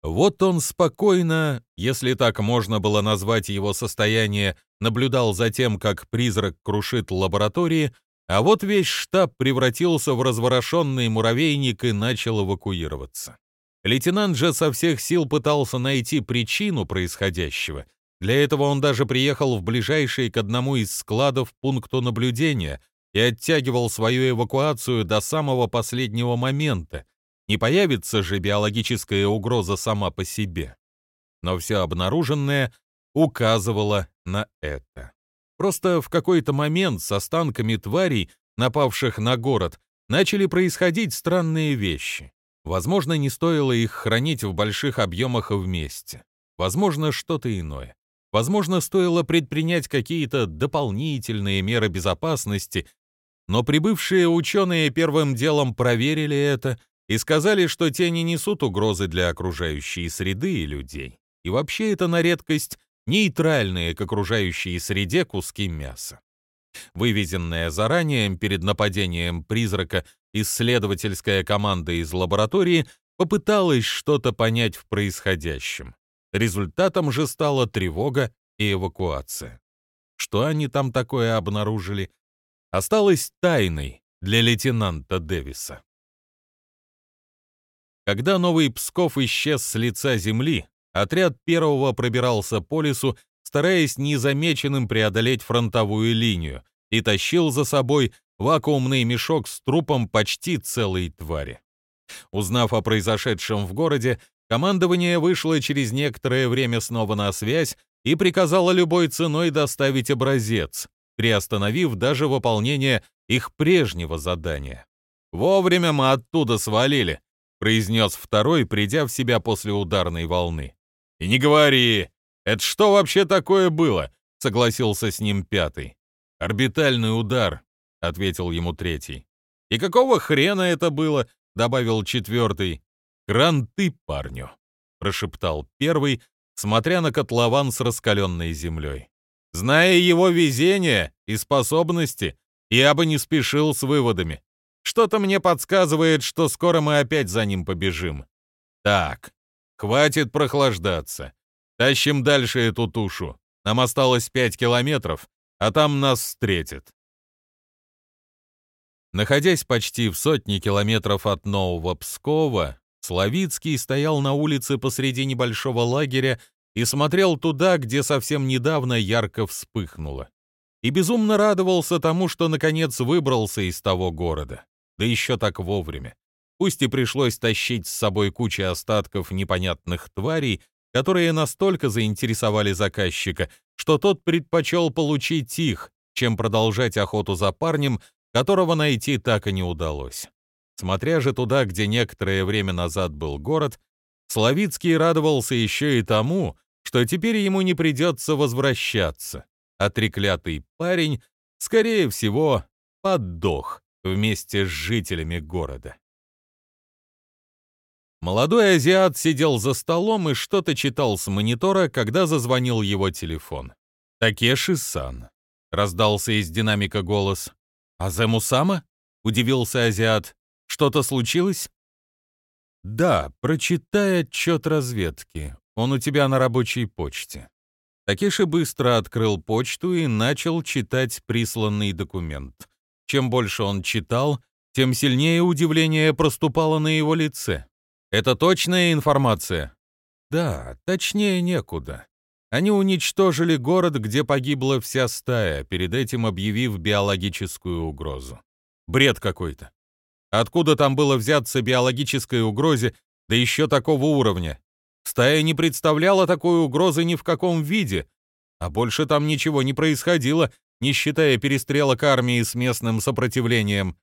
Вот он спокойно, если так можно было назвать его состояние, наблюдал за тем, как призрак крушит лаборатории, а вот весь штаб превратился в разворошенный муравейник и начал эвакуироваться. Лейтенант же со всех сил пытался найти причину происходящего. Для этого он даже приехал в ближайший к одному из складов пункту наблюдения и оттягивал свою эвакуацию до самого последнего момента, не появится же биологическая угроза сама по себе. Но все обнаруженное указывало на это. Просто в какой-то момент с останками тварей, напавших на город, начали происходить странные вещи. Возможно, не стоило их хранить в больших объемах вместе. Возможно, что-то иное. Возможно, стоило предпринять какие-то дополнительные меры безопасности, но прибывшие ученые первым делом проверили это и сказали, что те не несут угрозы для окружающей среды и людей. И вообще это на редкость нейтральные к окружающей среде куски мяса. Вывезенная заранее перед нападением призрака исследовательская команда из лаборатории попыталась что-то понять в происходящем. Результатом же стала тревога и эвакуация. Что они там такое обнаружили, осталось тайной для лейтенанта Дэвиса. Когда Новый Псков исчез с лица земли, отряд первого пробирался по лесу, стараясь незамеченным преодолеть фронтовую линию, и тащил за собой вакуумный мешок с трупом почти целой твари. Узнав о произошедшем в городе, командование вышло через некоторое время снова на связь и приказало любой ценой доставить образец, приостановив даже выполнение их прежнего задания. Вовремя мы оттуда свалили, произнес второй, придя в себя после ударной волны. «И не говори! Это что вообще такое было?» — согласился с ним пятый. «Орбитальный удар», — ответил ему третий. «И какого хрена это было?» — добавил четвертый. «Кранты парню», — прошептал первый, смотря на котлован с раскаленной землей. «Зная его везение и способности, я бы не спешил с выводами. Что-то мне подсказывает, что скоро мы опять за ним побежим. Так, хватит прохлаждаться. Тащим дальше эту тушу. Нам осталось пять километров, а там нас встретят. Находясь почти в сотне километров от Нового Пскова, Славицкий стоял на улице посреди небольшого лагеря и смотрел туда, где совсем недавно ярко вспыхнуло. И безумно радовался тому, что наконец выбрался из того города да еще так вовремя. Пусть и пришлось тащить с собой кучу остатков непонятных тварей, которые настолько заинтересовали заказчика, что тот предпочел получить их, чем продолжать охоту за парнем, которого найти так и не удалось. Смотря же туда, где некоторое время назад был город, Славицкий радовался еще и тому, что теперь ему не придется возвращаться, а треклятый парень, скорее всего, поддох вместе с жителями города. Молодой азиат сидел за столом и что-то читал с монитора, когда зазвонил его телефон. «Такеши-сан», — раздался из динамика голос. «Азему-сама?» — удивился азиат. Что-то случилось? Да, прочитай отчет разведки. Он у тебя на рабочей почте. Такиши быстро открыл почту и начал читать присланный документ. Чем больше он читал, тем сильнее удивление проступало на его лице. «Это точная информация?» «Да, точнее некуда. Они уничтожили город, где погибла вся стая, перед этим объявив биологическую угрозу. Бред какой-то. Откуда там было взяться биологической угрозе, да еще такого уровня? Стая не представляла такой угрозы ни в каком виде, а больше там ничего не происходило, не считая перестрелок армии с местным сопротивлением.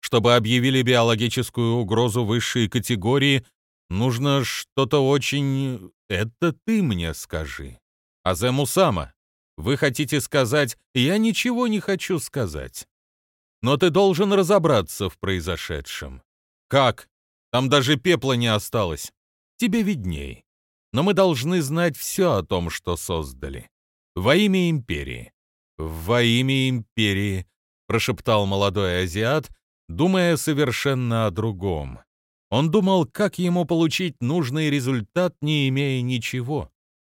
Чтобы объявили биологическую угрозу высшей категории, нужно что-то очень... Это ты мне скажи. Азему Сама, вы хотите сказать, я ничего не хочу сказать. Но ты должен разобраться в произошедшем. Как? Там даже пепла не осталось. Тебе видней. Но мы должны знать все о том, что создали. Во имя империи. Во имя империи, прошептал молодой азиат, думая совершенно о другом. Он думал, как ему получить нужный результат, не имея ничего.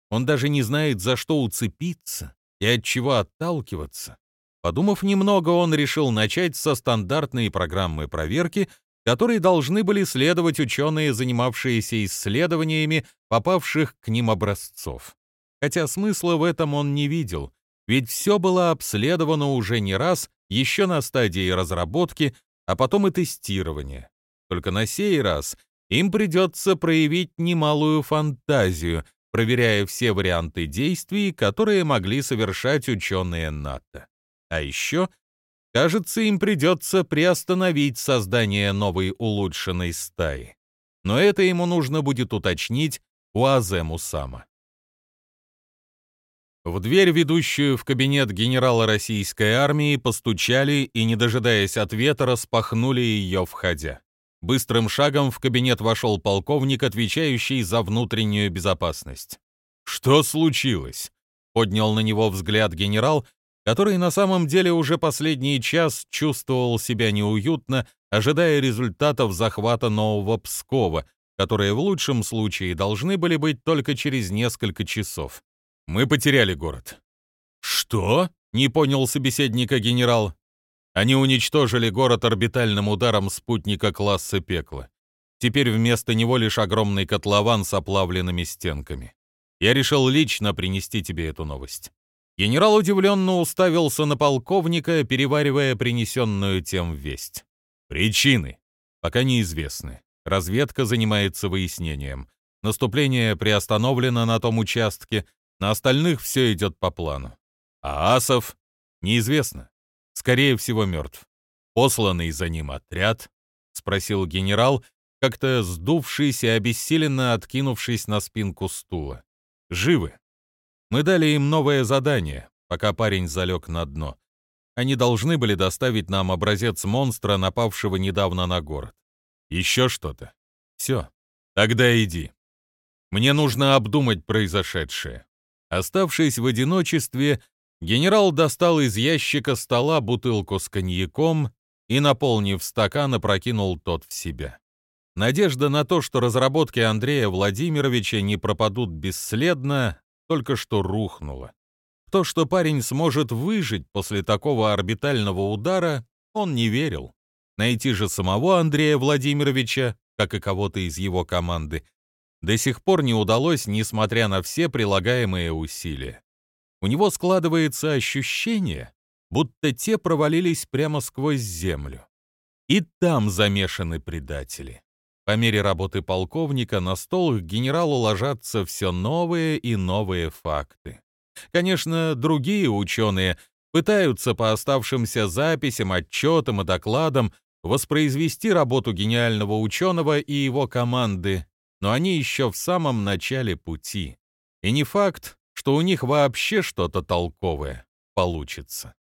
Он даже не знает, за что уцепиться и от чего отталкиваться. Подумав немного, он решил начать со стандартной программы проверки, которой должны были следовать ученые, занимавшиеся исследованиями попавших к ним образцов. Хотя смысла в этом он не видел, ведь все было обследовано уже не раз, еще на стадии разработки, а потом и тестирования. Только на сей раз им придется проявить немалую фантазию, проверяя все варианты действий, которые могли совершать ученые НАТО. А еще, кажется, им придется приостановить создание новой улучшенной стаи. Но это ему нужно будет уточнить у Азему Сама. В дверь, ведущую в кабинет генерала российской армии, постучали и, не дожидаясь ответа, распахнули ее, входя. Быстрым шагом в кабинет вошел полковник, отвечающий за внутреннюю безопасность. «Что случилось?» — поднял на него взгляд генерал, который на самом деле уже последний час чувствовал себя неуютно, ожидая результатов захвата нового Пскова, которые в лучшем случае должны были быть только через несколько часов. «Мы потеряли город». «Что?» — не понял собеседника генерал. Они уничтожили город орбитальным ударом спутника класса пекла. Теперь вместо него лишь огромный котлован с оплавленными стенками. Я решил лично принести тебе эту новость. Генерал удивленно уставился на полковника, переваривая принесенную тем весть. Причины пока неизвестны. Разведка занимается выяснением. Наступление приостановлено на том участке, на остальных все идет по плану. А Асов неизвестно скорее всего, мертв. Посланный за ним отряд? Спросил генерал, как-то сдувшись и обессиленно откинувшись на спинку стула. Живы. Мы дали им новое задание, пока парень залег на дно. Они должны были доставить нам образец монстра, напавшего недавно на город. Еще что-то? Все. Тогда иди. Мне нужно обдумать произошедшее. Оставшись в одиночестве, Генерал достал из ящика стола бутылку с коньяком и, наполнив стакан, опрокинул тот в себя. Надежда на то, что разработки Андрея Владимировича не пропадут бесследно, только что рухнула. то, что парень сможет выжить после такого орбитального удара, он не верил. Найти же самого Андрея Владимировича, как и кого-то из его команды, до сих пор не удалось, несмотря на все прилагаемые усилия у него складывается ощущение, будто те провалились прямо сквозь землю. И там замешаны предатели. По мере работы полковника на стол к генералу ложатся все новые и новые факты. Конечно, другие ученые пытаются по оставшимся записям, отчетам и докладам воспроизвести работу гениального ученого и его команды, но они еще в самом начале пути. И не факт, что у них вообще что-то толковое получится.